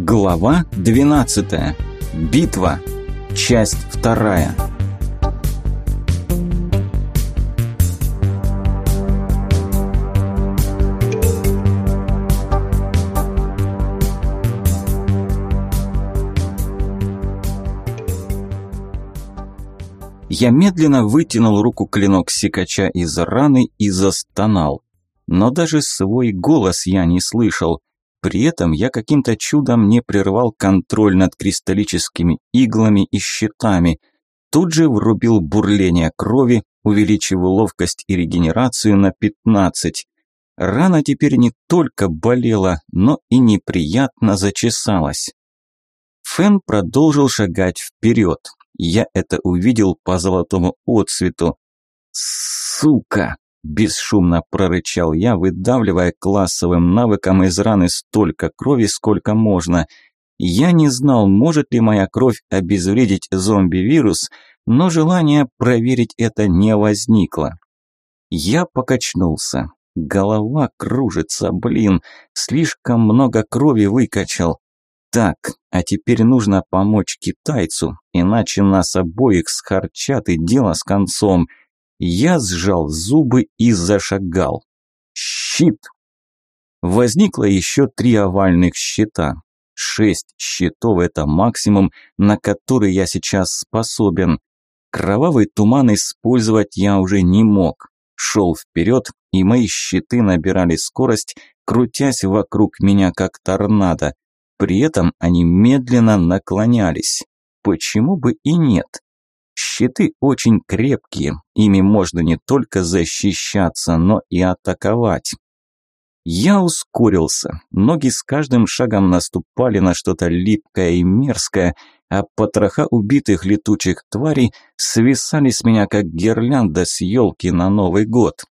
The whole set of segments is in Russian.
Глава 12. Битва. Часть вторая. Я медленно вытянул руку клинок секача из раны и застонал. Но даже свой голос я не слышал. При этом я каким-то чудом не прервал контроль над кристаллическими иглами и щитами. Тут же врубил бурление крови, увеличив ловкость и регенерацию на 15. Рана теперь не только болела, но и неприятно зачесалась. Фэн продолжил шагать вперед. Я это увидел по золотому отцвету. «Сука!» Бесшумно прорычал я, выдавливая классовым навыком из раны столько крови, сколько можно. Я не знал, может ли моя кровь обезвредить зомби-вирус, но желание проверить это не возникло. Я покачнулся. Голова кружится, блин, слишком много крови выкачал. Так, а теперь нужно помочь китайцу, иначе нас обоих схарчат и дело с концом. Я сжал зубы и зашагал. Щит! Возникло еще три овальных щита. Шесть щитов – это максимум, на который я сейчас способен. Кровавый туман использовать я уже не мог. Шел вперед, и мои щиты набирали скорость, крутясь вокруг меня как торнадо. При этом они медленно наклонялись. Почему бы и нет? Щиты очень крепкие, ими можно не только защищаться, но и атаковать. Я ускорился, ноги с каждым шагом наступали на что-то липкое и мерзкое, а потроха убитых летучих тварей свисали с меня как гирлянда с елки на Новый год.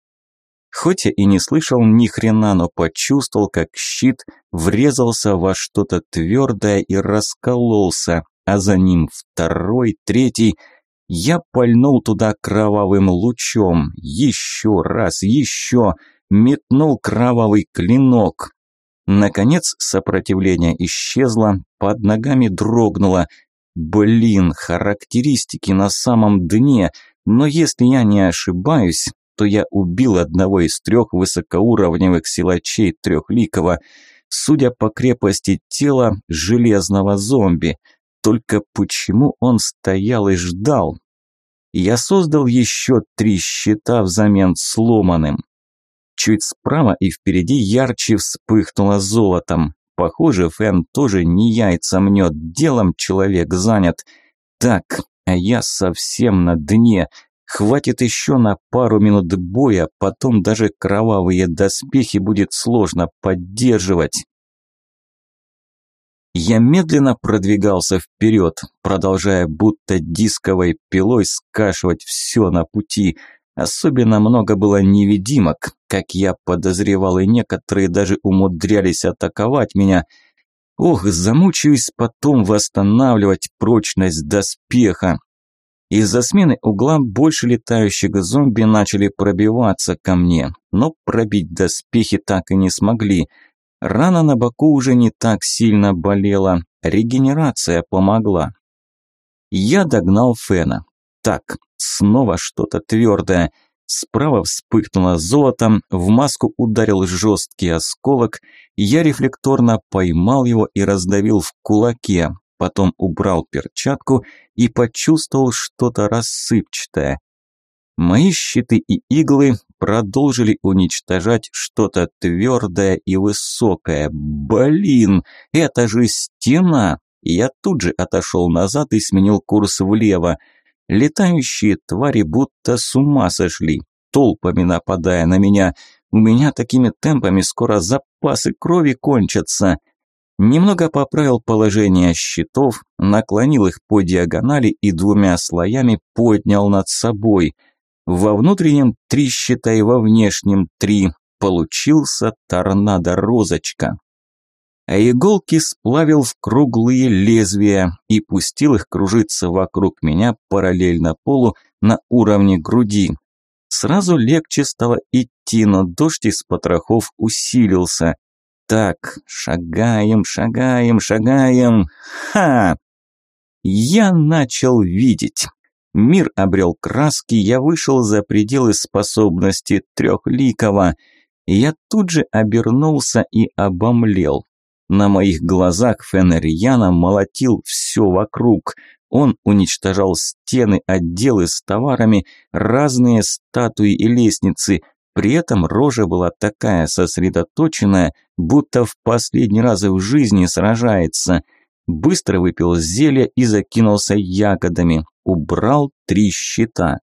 Хоть я и не слышал ни хрена, но почувствовал, как щит врезался во что-то твердое и раскололся, а за ним второй, третий – я пальнул туда кровавым лучом. Еще раз, еще. Метнул кровавый клинок. Наконец сопротивление исчезло, под ногами дрогнуло. Блин, характеристики на самом дне, но если я не ошибаюсь, то я убил одного из трех высокоуровневых силачей трехликого, судя по крепости тела железного зомби – только почему он стоял и ждал? Я создал еще три щита взамен сломанным. Чуть справа и впереди ярче вспыхнуло золотом. Похоже, Фэн тоже не яйца мнет, делом человек занят. Так, а я совсем на дне. Хватит еще на пару минут боя, потом даже кровавые доспехи будет сложно поддерживать. Я медленно продвигался вперед, продолжая будто дисковой пилой скашивать все на пути. Особенно много было невидимок, как я подозревал, и некоторые даже умудрялись атаковать меня. Ох, замучаюсь потом восстанавливать прочность доспеха. Из-за смены угла больше летающих зомби начали пробиваться ко мне, но пробить доспехи так и не смогли – Рана на боку уже не так сильно болела, регенерация помогла. Я догнал Фена. Так, снова что-то твердое. Справа вспыхнуло золотом, в маску ударил жесткий осколок, я рефлекторно поймал его и раздавил в кулаке, потом убрал перчатку и почувствовал что-то рассыпчатое. Мои щиты и иглы продолжили уничтожать что-то твердое и высокое. Блин, это же стена! Я тут же отошел назад и сменил курс влево. Летающие твари будто с ума сошли, толпами нападая на меня. У меня такими темпами скоро запасы крови кончатся. Немного поправил положение щитов, наклонил их по диагонали и двумя слоями поднял над собой – во внутреннем три, считай, во внешнем три. Получился торнадо-розочка. А иголки сплавил в круглые лезвия и пустил их кружиться вокруг меня параллельно полу на уровне груди. Сразу легче стало идти, но дождь из потрохов усилился. Так, шагаем, шагаем, шагаем. Ха! Я начал видеть. Мир обрел краски, я вышел за пределы способности трехликого. Я тут же обернулся и обомлел. На моих глазах Фенерьяна молотил все вокруг. Он уничтожал стены, отделы с товарами, разные статуи и лестницы. При этом рожа была такая сосредоточенная, будто в последний раз в жизни сражается. Быстро выпил зелье и закинулся ягодами. Убрал три щита.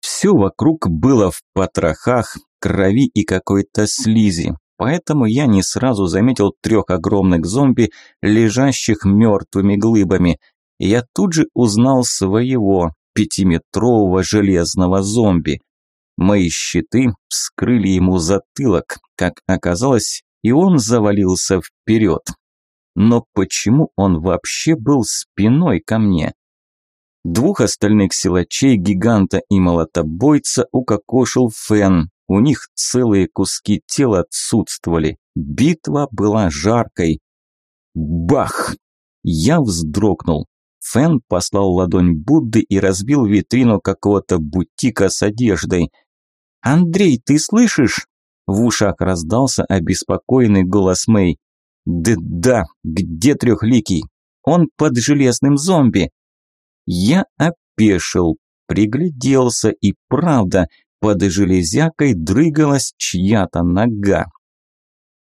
Все вокруг было в потрохах, крови и какой-то слизи поэтому я не сразу заметил трех огромных зомби, лежащих мертвыми глыбами. Я тут же узнал своего, пятиметрового железного зомби. Мои щиты вскрыли ему затылок, как оказалось, и он завалился вперед. Но почему он вообще был спиной ко мне? Двух остальных силачей, гиганта и молотобойца укокошил Фен, у них целые куски тела отсутствовали. Битва была жаркой. Бах! Я вздрогнул. Фэн послал ладонь Будды и разбил витрину какого-то бутика с одеждой. «Андрей, ты слышишь?» В ушах раздался обеспокоенный голос Мэй. «Да-да, где трехликий? Он под железным зомби!» Я опешил, пригляделся и правда, под железякой дрыгалась чья-то нога.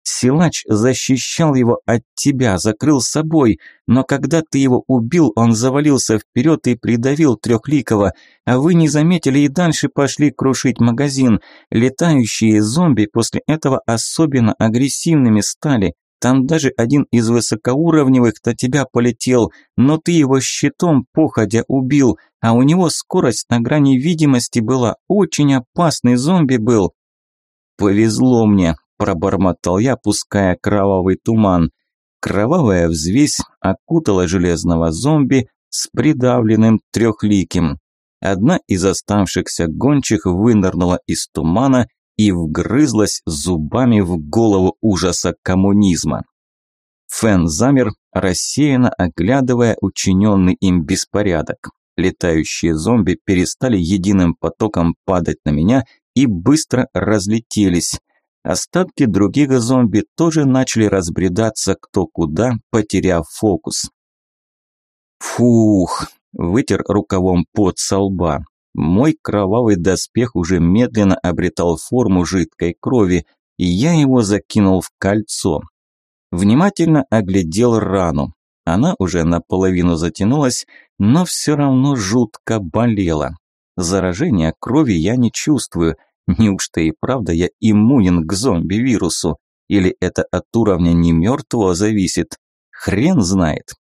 Силач защищал его от тебя, закрыл собой, но когда ты его убил, он завалился вперед и придавил трехликого, а вы не заметили и дальше пошли крушить магазин. Летающие зомби после этого особенно агрессивными стали. Там даже один из высокоуровневых на тебя полетел, но ты его щитом походя убил, а у него скорость на грани видимости была, очень опасный зомби был. Повезло мне, пробормотал я, пуская кровавый туман. Кровавая взвесь окутала железного зомби с придавленным трехликим. Одна из оставшихся гончих вынырнула из тумана и вгрызлась зубами в голову ужаса коммунизма. Фэн замер, рассеянно оглядывая учиненный им беспорядок. Летающие зомби перестали единым потоком падать на меня и быстро разлетелись. Остатки других зомби тоже начали разбредаться кто куда, потеряв фокус. Фух, вытер рукавом пот со лба. Мой кровавый доспех уже медленно обретал форму жидкой крови, и я его закинул в кольцо. Внимательно оглядел рану. Она уже наполовину затянулась, но все равно жутко болела. Заражения крови я не чувствую. Неужто и правда я иммунен к зомби-вирусу? Или это от уровня не мертвого зависит? Хрен знает.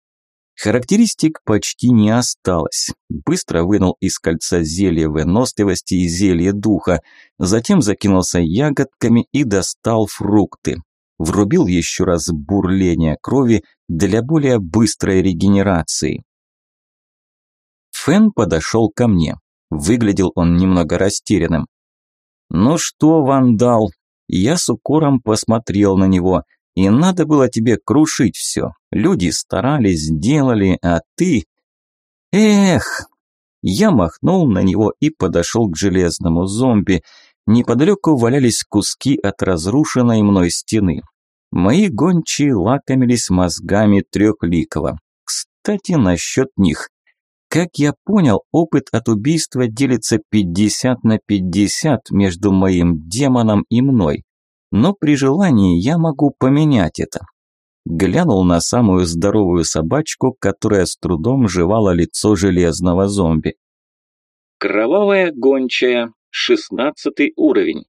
Характеристик почти не осталось. Быстро вынул из кольца зелье выносливости и зелье духа, затем закинулся ягодками и достал фрукты. Врубил еще раз бурление крови для более быстрой регенерации. Фэн подошел ко мне. Выглядел он немного растерянным. «Ну что, вандал?» Я с укором посмотрел на него – и надо было тебе крушить все. Люди старались, делали, а ты... Эх! Я махнул на него и подошел к железному зомби. Неподалеку валялись куски от разрушенной мной стены. Мои гончие лакомились мозгами трехликого. Кстати, насчет них. Как я понял, опыт от убийства делится 50 на 50 между моим демоном и мной но при желании я могу поменять это. Глянул на самую здоровую собачку, которая с трудом жевала лицо железного зомби. Кровавая гончая, шестнадцатый уровень.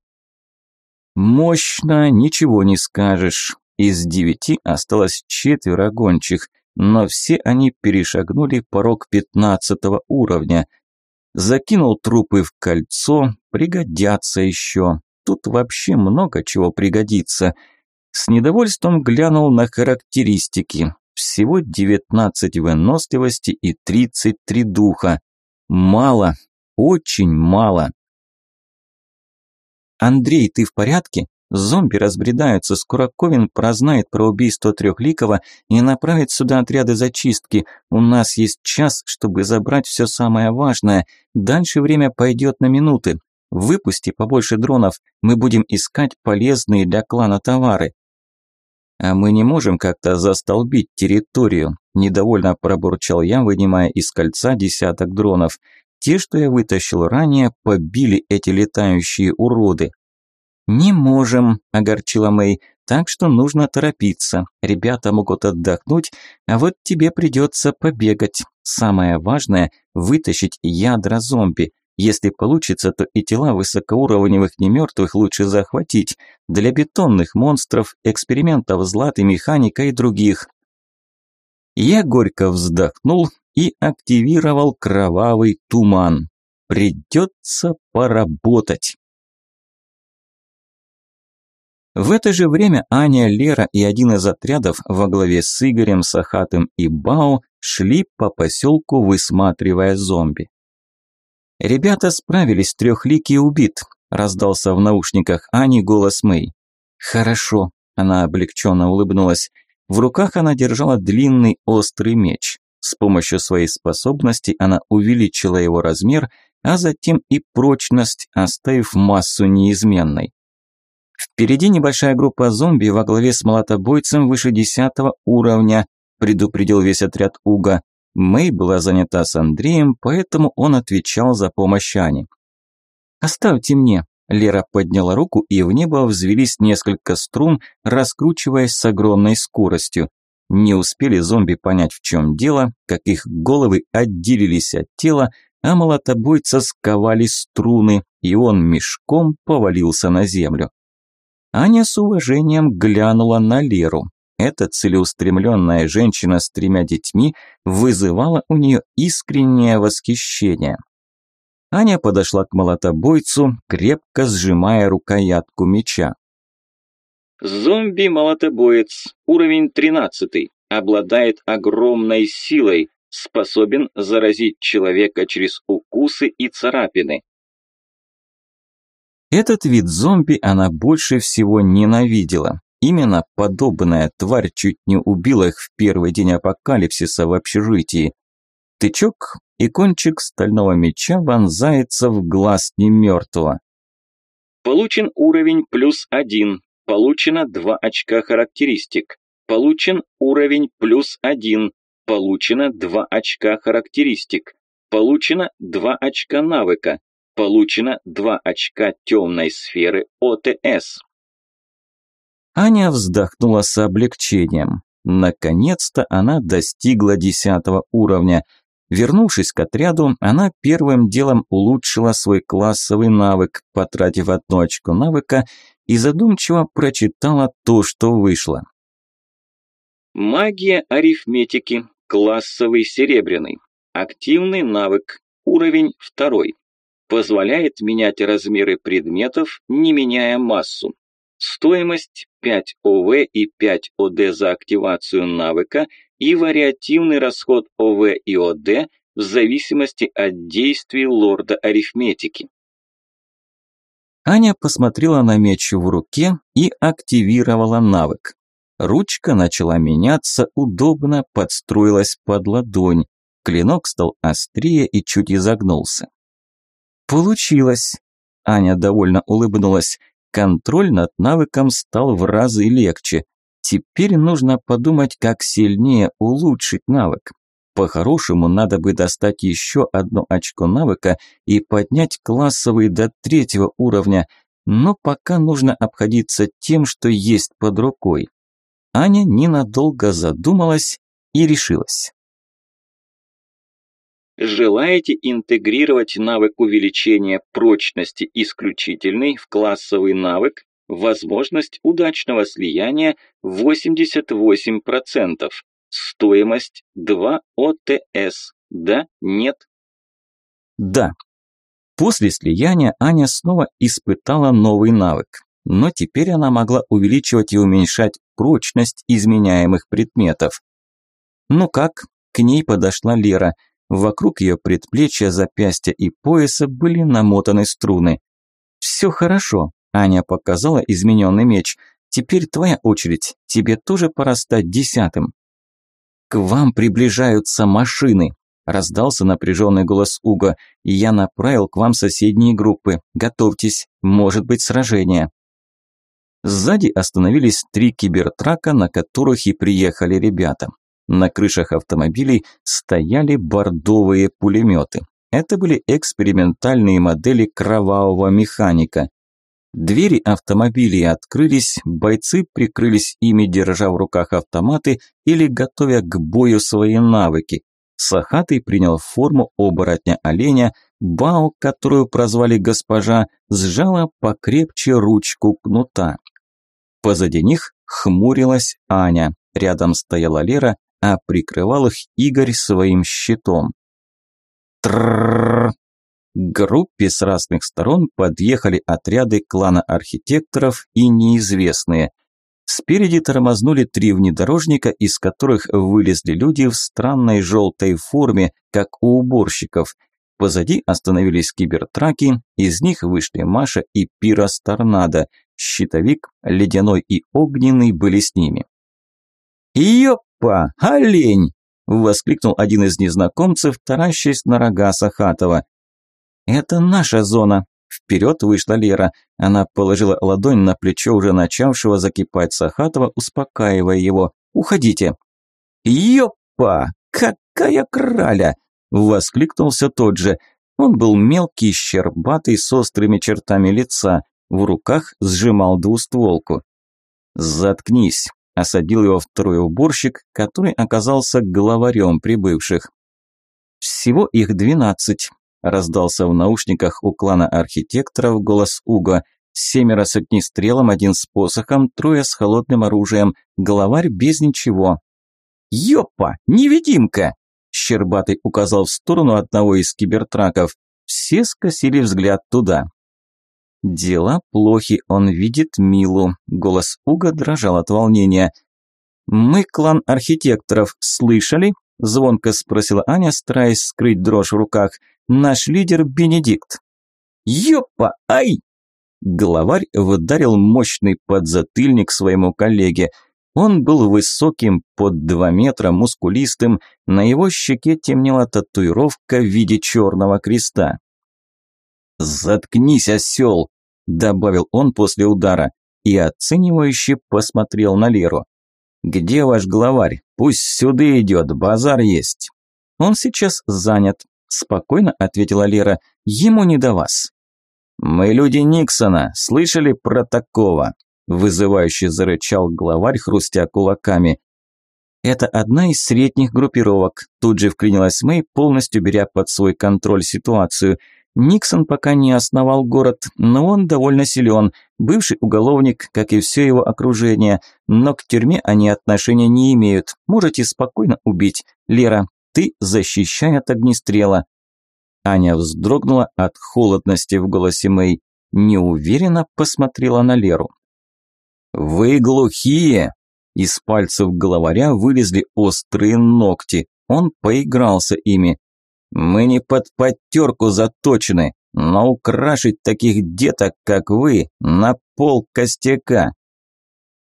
Мощно, ничего не скажешь. Из девяти осталось четверо гончих, но все они перешагнули порог пятнадцатого уровня. Закинул трупы в кольцо, пригодятся еще тут вообще много чего пригодится. С недовольством глянул на характеристики. Всего 19 выносливости и 33 духа. Мало, очень мало. «Андрей, ты в порядке?» Зомби разбредаются, скоро Ковин прознает про убийство Трехликова и направит сюда отряды зачистки. У нас есть час, чтобы забрать все самое важное. Дальше время пойдет на минуты. Выпусти побольше дронов, мы будем искать полезные для клана товары. А мы не можем как-то застолбить территорию, недовольно пробурчал я, вынимая из кольца десяток дронов. Те, что я вытащил ранее, побили эти летающие уроды. «Не можем», – огорчила Мэй, – «так что нужно торопиться. Ребята могут отдохнуть, а вот тебе придется побегать. Самое важное – вытащить ядра зомби. Если получится, то и тела высокоуровневых немертвых лучше захватить. Для бетонных монстров, экспериментов златы, механика и других». Я горько вздохнул и активировал кровавый туман. Придется поработать. В это же время Аня, Лера и один из отрядов во главе с Игорем, Сахатым и Бао шли по поселку, высматривая зомби. «Ребята справились, трехликий убит», – раздался в наушниках Ани голос Мэй. «Хорошо», – она облегченно улыбнулась. В руках она держала длинный острый меч. С помощью своей способности она увеличила его размер, а затем и прочность, оставив массу неизменной. Впереди небольшая группа зомби во главе с молотобойцем выше десятого уровня, предупредил весь отряд Уга. Мэй была занята с Андреем, поэтому он отвечал за помощь Ане. «Оставьте мне», – Лера подняла руку, и в небо взвелись несколько струн, раскручиваясь с огромной скоростью. Не успели зомби понять, в чем дело, как их головы отделились от тела, а молотобойца сковали струны, и он мешком повалился на землю. Аня с уважением глянула на Леру. Эта целеустремленная женщина с тремя детьми вызывала у нее искреннее восхищение. Аня подошла к молотобойцу, крепко сжимая рукоятку меча. Зомби-молотобоец, уровень 13, обладает огромной силой, способен заразить человека через укусы и царапины. Этот вид зомби она больше всего ненавидела. Именно подобная тварь чуть не убила их в первый день апокалипсиса в общежитии. Тычок и кончик стального меча вонзается в глаз немертвого. Получен уровень плюс один. Получено 2 очка характеристик. Получен уровень плюс один. Получено 2 очка характеристик. Получено 2 очка навыка. Получено 2 очка темной сферы ОТС. Аня вздохнула с облегчением. Наконец-то она достигла десятого уровня. Вернувшись к отряду, она первым делом улучшила свой классовый навык, потратив одно очко навыка и задумчиво прочитала то, что вышло. Магия арифметики. Классовый серебряный. Активный навык. Уровень второй позволяет менять размеры предметов, не меняя массу. Стоимость 5 ОВ и 5 ОД за активацию навыка и вариативный расход ОВ и ОД в зависимости от действий лорда арифметики. Аня посмотрела на меч в руке и активировала навык. Ручка начала меняться, удобно подстроилась под ладонь. Клинок стал острее и чуть изогнулся. Получилось. Аня довольно улыбнулась. Контроль над навыком стал в разы легче. Теперь нужно подумать, как сильнее улучшить навык. По-хорошему, надо бы достать еще одно очко навыка и поднять классовый до третьего уровня, но пока нужно обходиться тем, что есть под рукой. Аня ненадолго задумалась и решилась. Желаете интегрировать навык увеличения прочности исключительный в классовый навык? Возможность удачного слияния 88%. Стоимость 2 ОТС. Да, нет? Да. После слияния Аня снова испытала новый навык. Но теперь она могла увеличивать и уменьшать прочность изменяемых предметов. Ну как? К ней подошла Лера – Вокруг ее предплечья, запястья и пояса были намотаны струны. «Все хорошо», Аня показала измененный меч. Теперь твоя очередь. Тебе тоже пора стать десятым. К вам приближаются машины. Раздался напряженный голос Уга, я направил к вам соседние группы. Готовьтесь, может быть сражение. Сзади остановились три кибертрака, на которых и приехали ребята. На крышах автомобилей стояли бордовые пулеметы. Это были экспериментальные модели кровавого механика. Двери автомобилей открылись, бойцы прикрылись ими, держа в руках автоматы или готовя к бою свои навыки. Сахатый принял форму оборотня-оленя, Бао, которую прозвали госпожа, сжала покрепче ручку кнута. Позади них хмурилась Аня, рядом стояла Лера, а прикрывал их Игорь своим щитом. Трррррр! группе с разных сторон подъехали отряды клана архитекторов и неизвестные. Спереди тормознули три внедорожника, из которых вылезли люди в странной желтой форме, как у уборщиков. Позади остановились кибертраки, из них вышли Маша и Пирос Торнадо. Щитовик, ледяной и огненный были с ними. «Ёпа, олень!» – воскликнул один из незнакомцев, таращась на рога Сахатова. «Это наша зона», Вперед вышла Лера. Она положила ладонь на плечо уже начавшего закипать Сахатова, успокаивая его. «Уходите!» «Ёпа! Какая краля!» – воскликнулся тот же. Он был мелкий, щербатый, с острыми чертами лица. В руках сжимал двустволку. «Заткнись!» – осадил его второй уборщик, который оказался главарем прибывших. «Всего их двенадцать. Раздался в наушниках у клана архитекторов голос Уга. Семеро с огнестрелом, один с посохом, трое с холодным оружием, главарь без ничего. «Ёпа, невидимка!» Щербатый указал в сторону одного из кибертраков. Все скосили взгляд туда. Дела плохи, он видит Милу. Голос Уга дрожал от волнения. «Мы клан архитекторов, слышали?» Звонко спросила Аня, стараясь скрыть дрожь в руках. Наш лидер Бенедикт. Ёпа, ай! Главарь выдарил мощный подзатыльник своему коллеге. Он был высоким, под два метра, мускулистым, на его щеке темнела татуировка в виде черного креста. «Заткнись, осел!» – добавил он после удара и оценивающе посмотрел на Леру. «Где ваш главарь? Пусть сюда идет, базар есть». «Он сейчас занят», – спокойно ответила Лера. «Ему не до вас». «Мы люди Никсона, слышали про такого?» Вызывающе зарычал главарь, хрустя кулаками. Это одна из средних группировок. Тут же вклинилась Мэй, полностью беря под свой контроль ситуацию – Никсон пока не основал город, но он довольно силен, бывший уголовник, как и все его окружение, но к тюрьме они отношения не имеют, можете спокойно убить. Лера, ты защищай от огнестрела». Аня вздрогнула от холодности в голосе Мэй, неуверенно посмотрела на Леру. «Вы глухие!» Из пальцев главаря вылезли острые ногти. Он поигрался ими. Мы не под подтерку заточены, но украшить таких деток, как вы, на пол костяка.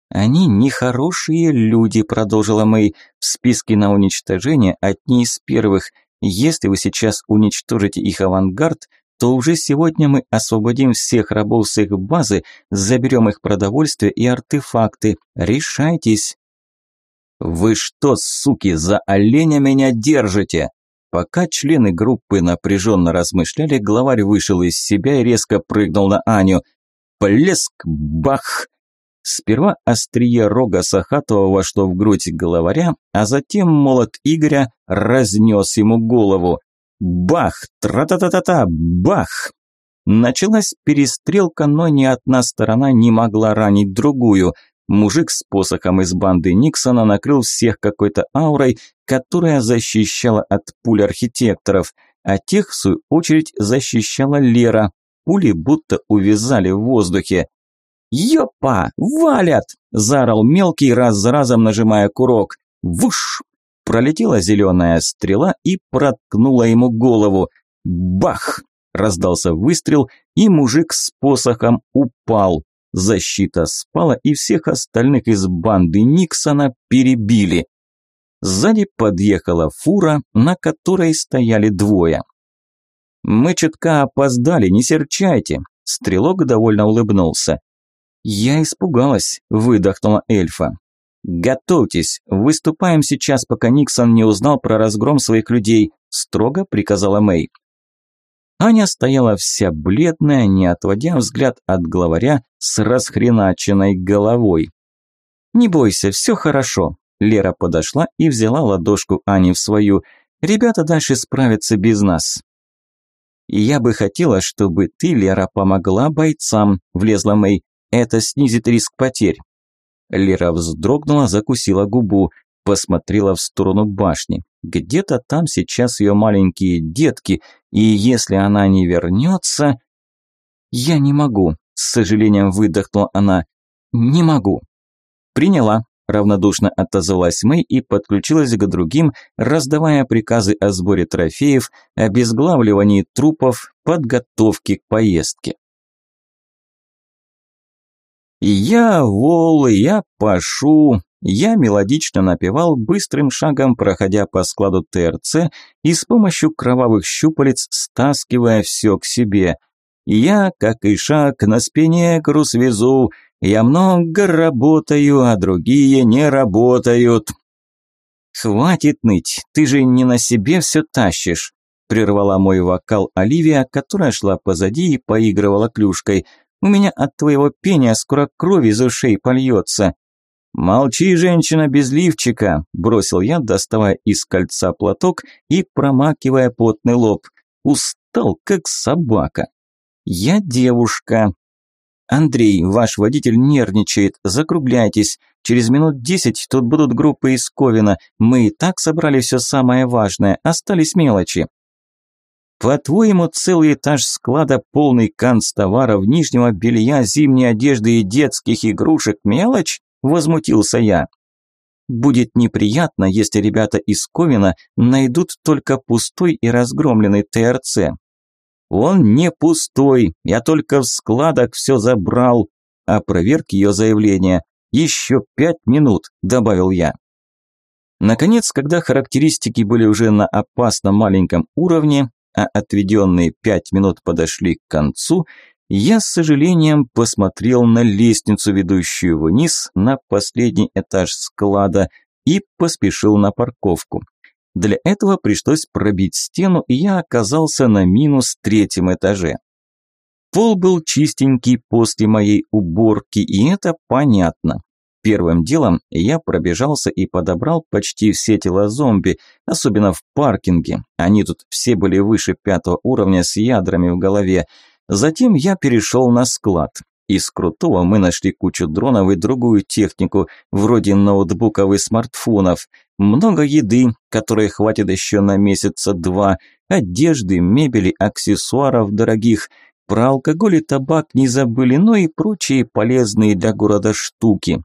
Они нехорошие люди, продолжила Мэй. В списке на уничтожение одни из первых. Если вы сейчас уничтожите их авангард, то уже сегодня мы освободим всех рабов с их базы, заберем их продовольствие и артефакты. Решайтесь. Вы что, суки, за оленя меня держите? Пока члены группы напряженно размышляли, главарь вышел из себя и резко прыгнул на Аню. Плеск! Бах! Сперва острие рога Сахатова вошло в грудь главаря, а затем молот Игоря разнес ему голову. Бах! Тра-та-та-та-та! Бах! Началась перестрелка, но ни одна сторона не могла ранить другую. Мужик с посохом из банды Никсона накрыл всех какой-то аурой, которая защищала от пуль архитекторов, а тех, в свою очередь, защищала Лера. Пули будто увязали в воздухе. «Ёпа! Валят!» – заорал мелкий, раз за разом нажимая курок. «Вуш!» – пролетела зеленая стрела и проткнула ему голову. «Бах!» – раздался выстрел, и мужик с посохом упал. Защита спала, и всех остальных из банды Никсона перебили. Сзади подъехала фура, на которой стояли двое. «Мы чутка опоздали, не серчайте», – стрелок довольно улыбнулся. «Я испугалась», – выдохнула эльфа. «Готовьтесь, выступаем сейчас, пока Никсон не узнал про разгром своих людей», – строго приказала Мэй. Аня стояла вся бледная, не отводя взгляд от главаря с расхреначенной головой. «Не бойся, все хорошо», – Лера подошла и взяла ладошку Ани в свою. «Ребята дальше справятся без нас». «Я бы хотела, чтобы ты, Лера, помогла бойцам», – влезла Мэй. «Это снизит риск потерь». Лера вздрогнула, закусила губу, посмотрела в сторону башни. Где-то там сейчас ее маленькие детки, и если она не вернется... «Я не могу», – с сожалением выдохнула она. «Не могу». «Приняла», – равнодушно отозвалась Мэй и подключилась к другим, раздавая приказы о сборе трофеев, обезглавливании трупов, подготовке к поездке. «Я вол, я пашу», я мелодично напевал, быстрым шагом проходя по складу ТРЦ и с помощью кровавых щупалец стаскивая все к себе. Я, как и шаг, на спине груз везу, я много работаю, а другие не работают. «Хватит ныть, ты же не на себе все тащишь», прервала мой вокал Оливия, которая шла позади и поигрывала клюшкой. «У меня от твоего пения скоро кровь из ушей польется». «Молчи, женщина без лифчика», – бросил я, доставая из кольца платок и промакивая потный лоб. Устал, как собака. «Я девушка». «Андрей, ваш водитель нервничает, закругляйтесь. Через минут десять тут будут группы из Ковина. Мы и так собрали все самое важное, остались мелочи». По-твоему, целый этаж склада, полный канцтоваров, нижнего белья, зимней одежды и детских игрушек – мелочь? Возмутился я. Будет неприятно, если ребята из Ковина найдут только пустой и разгромленный ТРЦ. Он не пустой, я только в складах все забрал. Опроверг ее заявление. Еще пять минут, добавил я. Наконец, когда характеристики были уже на опасно маленьком уровне, а отведенные пять минут подошли к концу, я с сожалением посмотрел на лестницу, ведущую вниз на последний этаж склада, и поспешил на парковку. Для этого пришлось пробить стену, и я оказался на минус третьем этаже. Пол был чистенький после моей уборки, и это понятно. Первым делом я пробежался и подобрал почти все тела зомби, особенно в паркинге. Они тут все были выше пятого уровня с ядрами в голове. Затем я перешел на склад. Из крутого мы нашли кучу дронов и другую технику, вроде ноутбуков и смартфонов. Много еды, которой хватит еще на месяца два, одежды, мебели, аксессуаров дорогих. Про алкоголь и табак не забыли, но и прочие полезные для города штуки.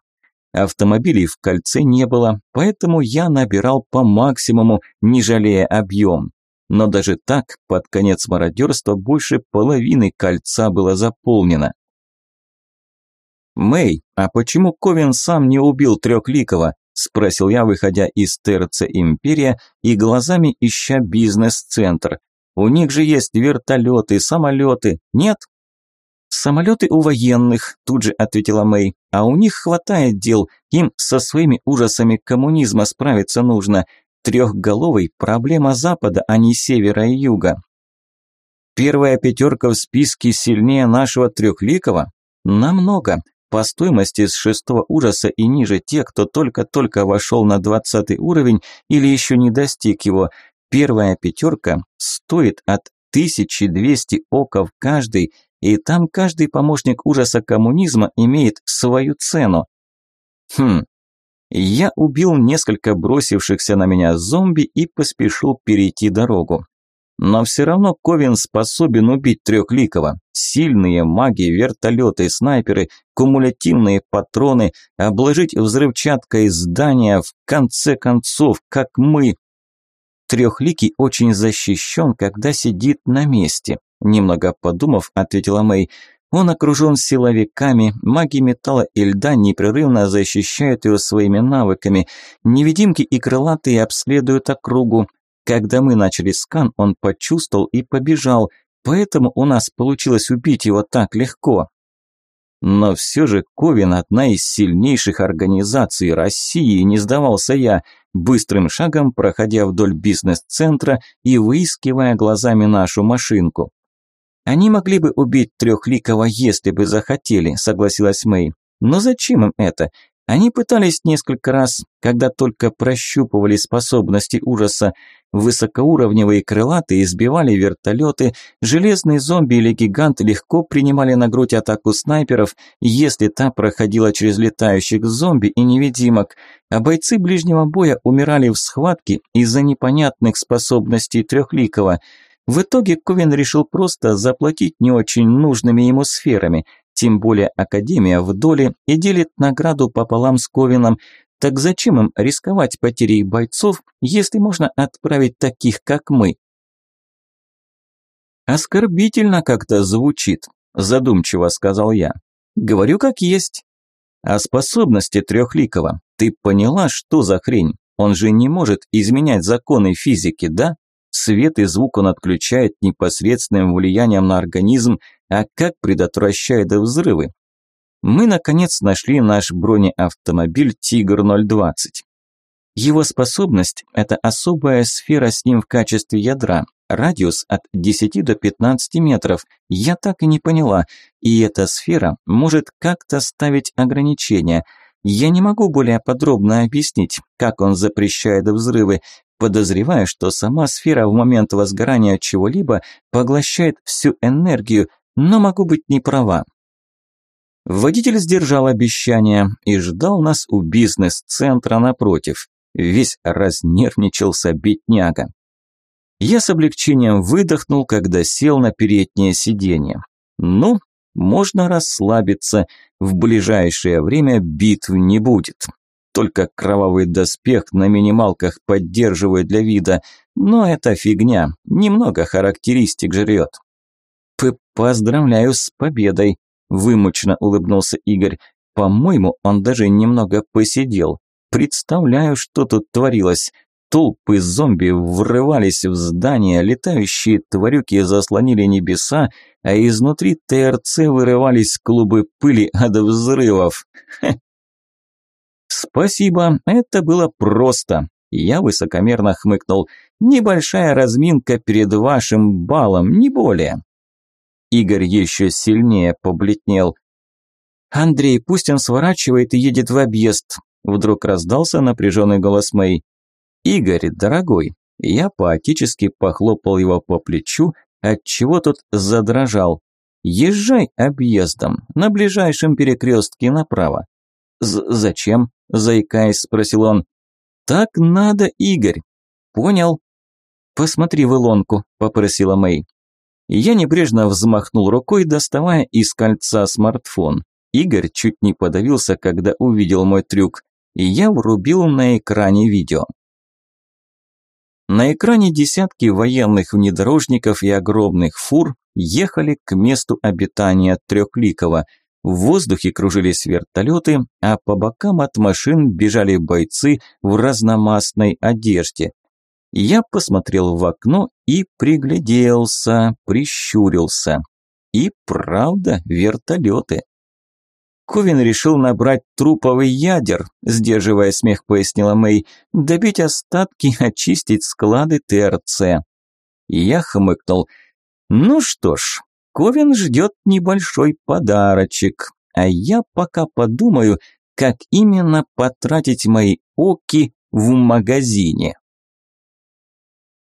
Автомобилей в кольце не было, поэтому я набирал по максимуму, не жалея объем. Но даже так, под конец мародерства больше половины кольца было заполнено. «Мэй, а почему Ковен сам не убил Трехликова?» – спросил я, выходя из ТРЦ «Империя» и глазами ища бизнес-центр. «У них же есть вертолеты, самолеты, нет?» «Самолеты у военных», – тут же ответила Мэй. «А у них хватает дел, им со своими ужасами коммунизма справиться нужно. Трехголовый – проблема Запада, а не севера и юга. Первая пятерка в списке сильнее нашего трехликого? Намного. По стоимости с шестого ужаса и ниже те, кто только-только вошел на двадцатый уровень или еще не достиг его. Первая пятерка стоит от 1200 оков каждый, и там каждый помощник ужаса коммунизма имеет свою цену. Хм, я убил несколько бросившихся на меня зомби и поспешил перейти дорогу. Но все равно Ковин способен убить трехликого. Сильные маги, вертолеты, снайперы, кумулятивные патроны, обложить взрывчаткой здания, в конце концов, как мы. Трехликий очень защищен, когда сидит на месте. Немного подумав, ответила Мэй. Он окружен силовиками, маги металла и льда непрерывно защищают его своими навыками. Невидимки и крылатые обследуют округу. Когда мы начали скан, он почувствовал и побежал, поэтому у нас получилось убить его так легко. Но все же Ковен – одна из сильнейших организаций России, не сдавался я, быстрым шагом проходя вдоль бизнес-центра и выискивая глазами нашу машинку. Они могли бы убить Трехликого, если бы захотели, согласилась Мэй. Но зачем им это? Они пытались несколько раз, когда только прощупывали способности ужаса. Высокоуровневые крылатые избивали вертолеты, железные зомби или гигант легко принимали на грудь атаку снайперов, если та проходила через летающих зомби и невидимок, а бойцы ближнего боя умирали в схватке из-за непонятных способностей Трехликого. В итоге Ковен решил просто заплатить не очень нужными ему сферами – тем более Академия в доле и делит награду пополам с Ковином. Так зачем им рисковать потерей бойцов, если можно отправить таких, как мы? Оскорбительно как-то звучит, задумчиво сказал я. Говорю как есть. А способности Трехликова, ты поняла, что за хрень? Он же не может изменять законы физики, да? Свет и звук он отключает непосредственным влиянием на организм, а как предотвращает взрывы? Мы, наконец, нашли наш бронеавтомобиль «Тигр-020». Его способность – это особая сфера с ним в качестве ядра, радиус от 10 до 15 метров. Я так и не поняла, и эта сфера может как-то ставить ограничения. Я не могу более подробно объяснить, как он запрещает взрывы, подозревая, что сама сфера в момент возгорания чего-либо поглощает всю энергию, но могу быть не права. Водитель сдержал обещание и ждал нас у бизнес-центра напротив. Весь разнервничался бедняга. Я с облегчением выдохнул, когда сел на переднее сиденье. Ну, можно расслабиться, в ближайшее время битв не будет. Только кровавый доспех на минималках поддерживает для вида, но это фигня, немного характеристик жрет. П «Поздравляю с победой», – вымученно улыбнулся Игорь. «По-моему, он даже немного посидел. Представляю, что тут творилось. Толпы зомби врывались в здание, летающие тварюки заслонили небеса, а изнутри ТРЦ вырывались клубы пыли от взрывов. Хе, «Спасибо, это было просто». Я высокомерно хмыкнул. «Небольшая разминка перед вашим балом, не более». Игорь еще сильнее побледнел. «Андрей, пусть он сворачивает и едет в объезд», вдруг раздался напряженный голос Мэй. «Игорь, дорогой», я поотечески похлопал его по плечу, отчего тот задрожал. «Езжай объездом, на ближайшем перекрестке направо». «Зачем?» – заикаясь, спросил он. «Так надо, Игорь». «Понял». «Посмотри в илонку», – попросила Мэй. Я небрежно взмахнул рукой, доставая из кольца смартфон. Игорь чуть не подавился, когда увидел мой трюк, и я врубил на экране видео. На экране десятки военных внедорожников и огромных фур ехали к месту обитания Трехликова – в воздухе кружились вертолеты, а по бокам от машин бежали бойцы в разномастной одежде. Я посмотрел в окно и пригляделся, прищурился. И правда, вертолеты. Ковин решил набрать труповый ядер, сдерживая смех, пояснила Мэй, добить остатки, очистить склады ТРЦ. Я хмыкнул. Ну что ж, Ковин ждет небольшой подарочек, а я пока подумаю, как именно потратить мои оки в магазине.